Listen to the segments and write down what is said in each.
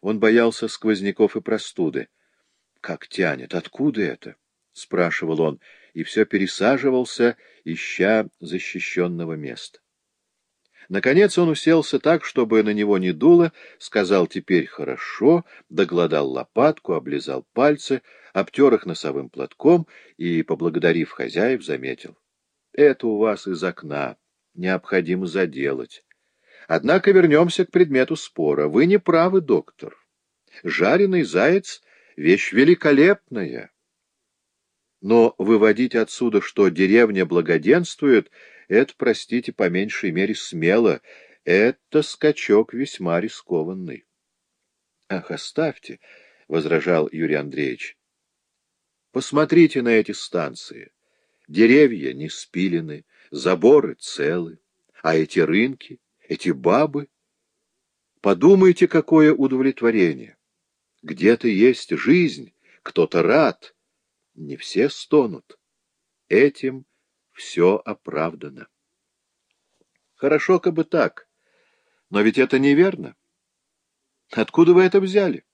Он боялся сквозняков и простуды. «Как тянет? Откуда это?» — спрашивал он, и все пересаживался, ища защищенного места. Наконец он уселся так, чтобы на него не дуло, сказал «теперь хорошо», догладал лопатку, облизал пальцы, обтер их носовым платком и, поблагодарив хозяев, заметил. «Это у вас из окна. Необходимо заделать. Однако вернемся к предмету спора. Вы не правы, доктор. Жареный заяц — вещь великолепная. Но выводить отсюда, что деревня благоденствует, это, простите, по меньшей мере смело. Это скачок весьма рискованный. — Ах, оставьте, — возражал Юрий Андреевич. — Посмотрите на эти станции. Деревья не спилены, заборы целы, а эти рынки — эти бабы. Подумайте, какое удовлетворение. Где-то есть жизнь, кто-то рад. Не все стонут. Этим все оправдано. Хорошо, как бы так. Но ведь это неверно. Откуда вы это взяли?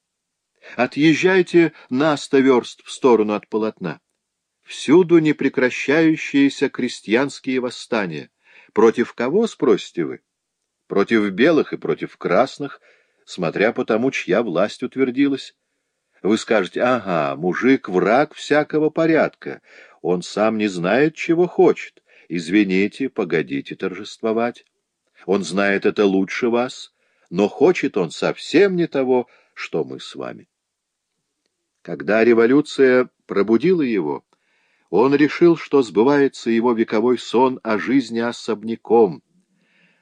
Отъезжайте на сто верст в сторону от полотна. Всюду непрекращающиеся крестьянские восстания. Против кого, спросите вы? Против белых и против красных, смотря по тому, чья власть утвердилась. Вы скажете, ага, мужик — враг всякого порядка, он сам не знает, чего хочет. Извините, погодите торжествовать. Он знает это лучше вас, но хочет он совсем не того, что мы с вами. Когда революция пробудила его, он решил, что сбывается его вековой сон о жизни особняком —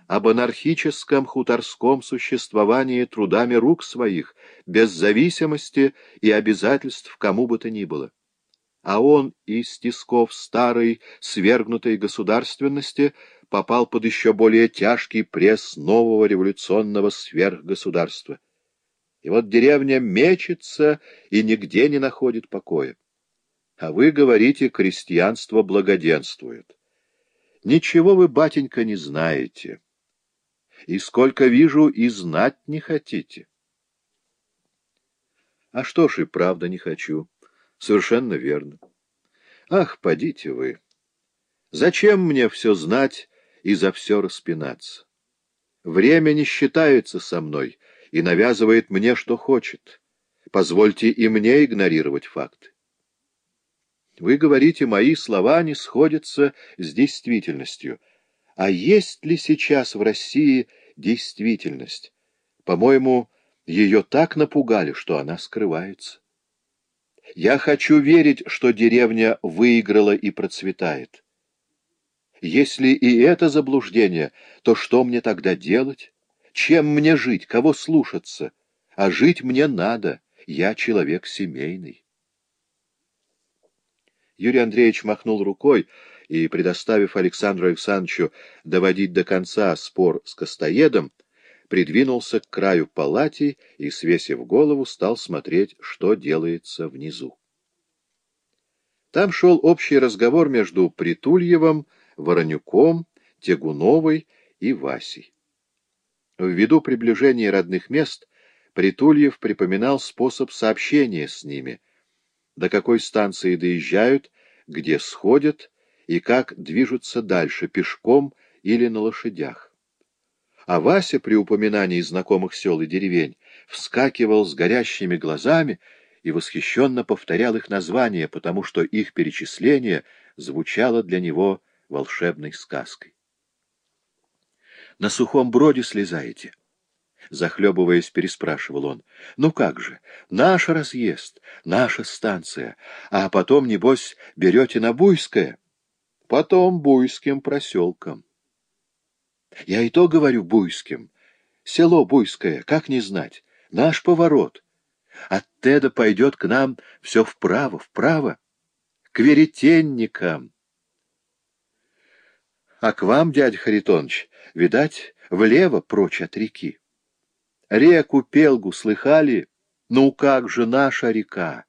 об анархическом хуторском существовании трудами рук своих, без зависимости и обязательств кому бы то ни было. А он из тисков старой, свергнутой государственности попал под еще более тяжкий пресс нового революционного сверхгосударства. И вот деревня мечется и нигде не находит покоя. А вы говорите, крестьянство благоденствует. Ничего вы, батенька, не знаете и, сколько вижу, и знать не хотите. А что ж и правда не хочу. Совершенно верно. Ах, подите вы! Зачем мне все знать и за все распинаться? Время не считается со мной и навязывает мне, что хочет. Позвольте и мне игнорировать факты. Вы говорите, мои слова не сходятся с действительностью — а есть ли сейчас в России действительность? По-моему, ее так напугали, что она скрывается. Я хочу верить, что деревня выиграла и процветает. Если и это заблуждение, то что мне тогда делать? Чем мне жить, кого слушаться? А жить мне надо, я человек семейный. Юрий Андреевич махнул рукой, и, предоставив Александру Александровичу доводить до конца спор с Костоедом, придвинулся к краю палати и, свесив голову, стал смотреть, что делается внизу. Там шел общий разговор между Притульевым, Воронюком, Тягуновой и Васей. Ввиду приближения родных мест Притульев припоминал способ сообщения с ними, до какой станции доезжают, где сходят, и как движутся дальше, пешком или на лошадях. А Вася при упоминании знакомых сел и деревень вскакивал с горящими глазами и восхищенно повторял их названия, потому что их перечисление звучало для него волшебной сказкой. «На сухом броде слезаете?» Захлебываясь, переспрашивал он. «Ну как же, наш разъезд, наша станция, а потом, небось, берете на Буйское?» Потом Буйским проселком. Я и то говорю Буйским. Село Буйское, как не знать, наш поворот. От Теда пойдет к нам все вправо, вправо, к веретенникам. А к вам, дядя Харитонович, видать, влево прочь от реки. Реку Пелгу слыхали? Ну как же наша река?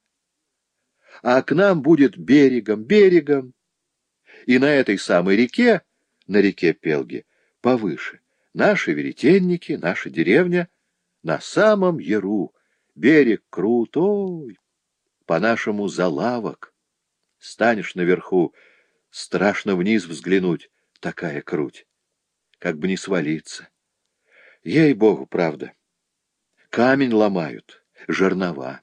А к нам будет берегом, берегом, и на этой самой реке, на реке Пелге, повыше, наши веретенники, наша деревня на самом яру, берег крутой, по-нашему залавок. Станешь наверху, страшно вниз взглянуть, такая круть, как бы не свалиться. Ей-богу, правда. Камень ломают, жернова.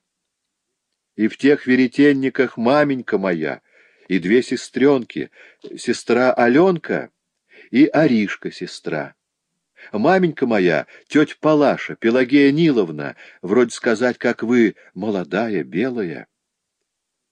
И в тех веретенниках маменька моя, и две сестренки, сестра Аленка и Аришка сестра. Маменька моя, тетя Палаша, Пелагея Ниловна, вроде сказать, как вы, молодая, белая.